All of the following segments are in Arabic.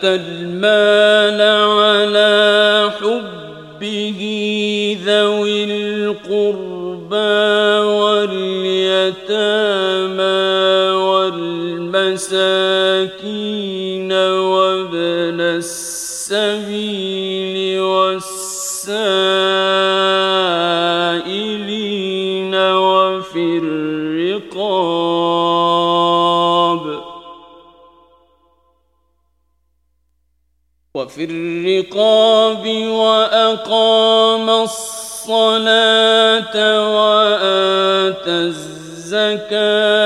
أتى المال على حبه ذوي القربى واليتامى والمساكين وابن السبيل والسائل وفي الرقاب وأقام الصلاة وآت الزكاة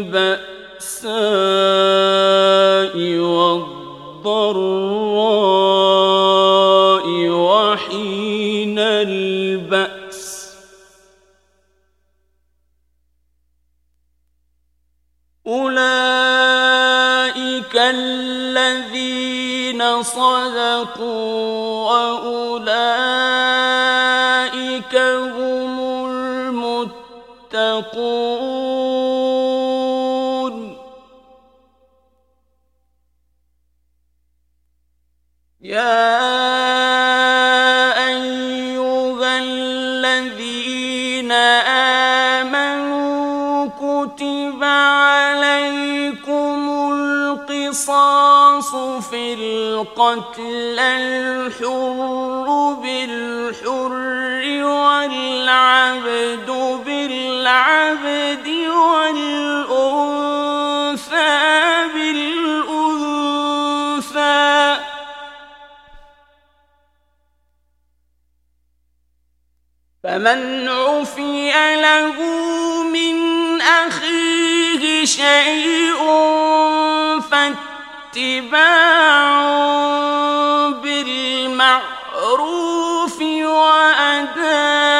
بأساء والضراء وحين البأس أولئك الذين صدقوا وأولئك هم المتقون يا أيها الذين آمنوا كتب عليكم القصاص في القتل الحر بالحر والعبد بالحر فمن عفي له من أخيه شيء فاتباع بالمعروف وأداء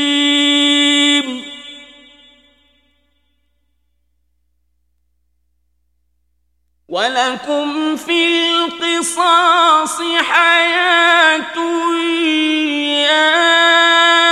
وَلَكُمْ فِي الْقِصَاصِ حَيَاةٌ يَا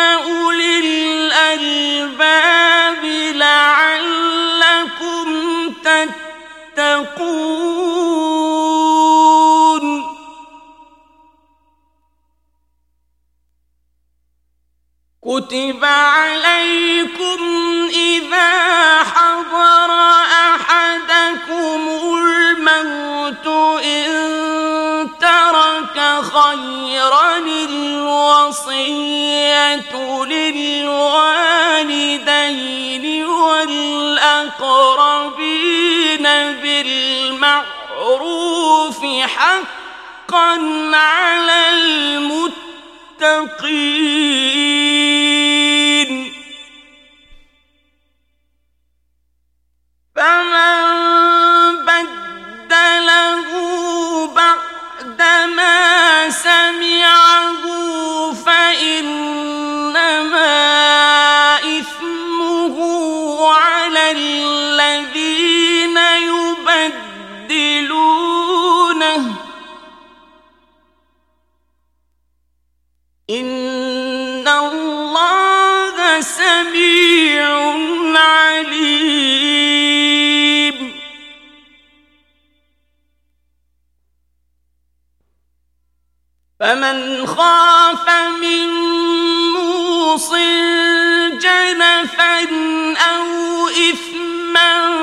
خيرا الوصية للوالدين والأقربين بالمعروف حقا على المتقين. فمن فمن خاف من موص جنفا أو إثما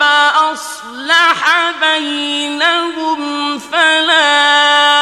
فأصلح بينهم فلا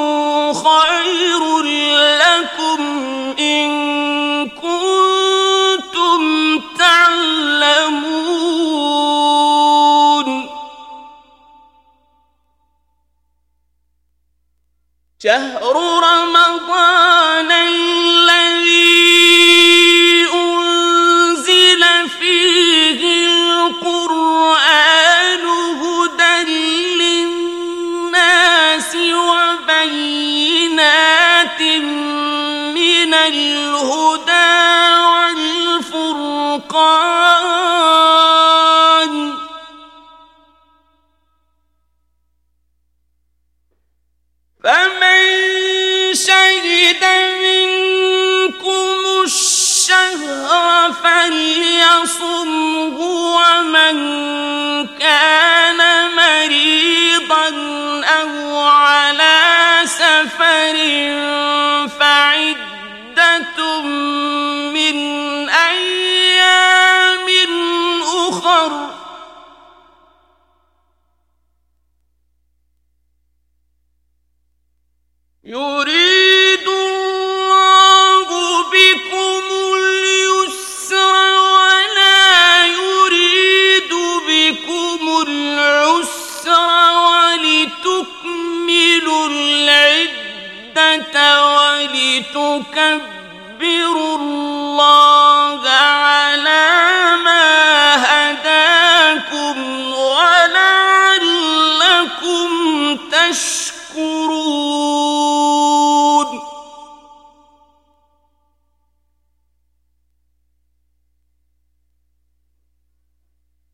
شهر رمضان يصمه ومن كان مريضا أو على سفر فعدة من أيام أخر. يريد يكبر الله على ما تشكرون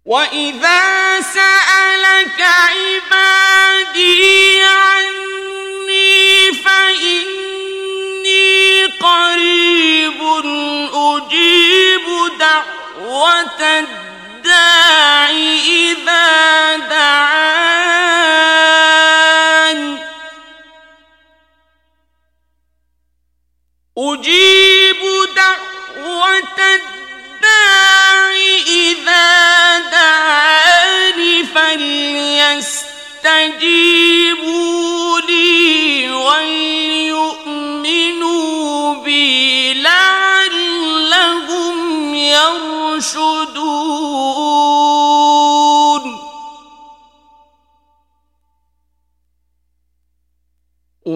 وإذا قريب أجيب دعوة الداعي إذا دعاني.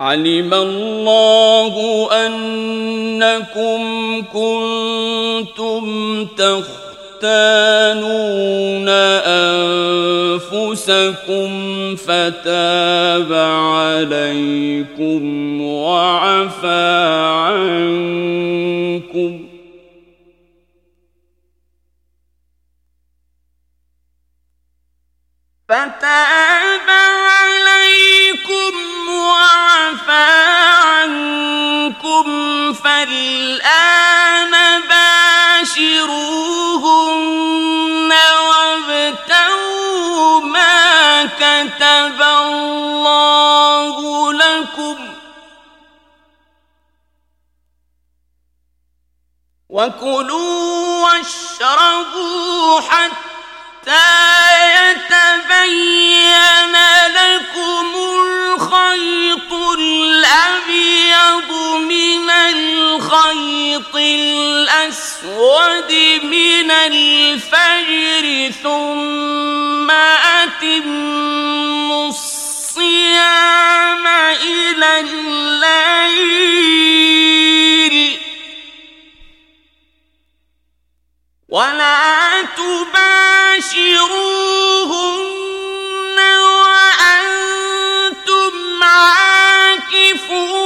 علم الله أنكم كنتم تختانون أنفسكم فتاب عليكم وعفا عنكم فالآن باشروهن وابتغوا ما كتب الله لكم وكلوا واشربوا حتى يتبين لكم الخيط الأسود من الفجر ثم أتم الصيام إلى الليل ولا تباشروهن وأنتم عاكفون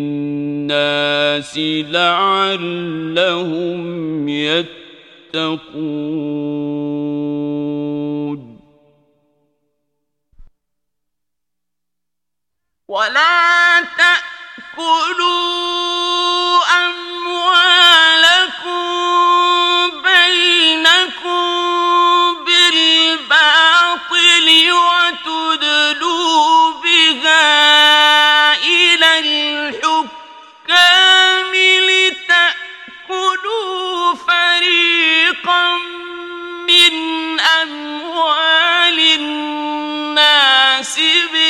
الناس لعلهم يتقون. ولا تأكلوا أموالكم کسی بھی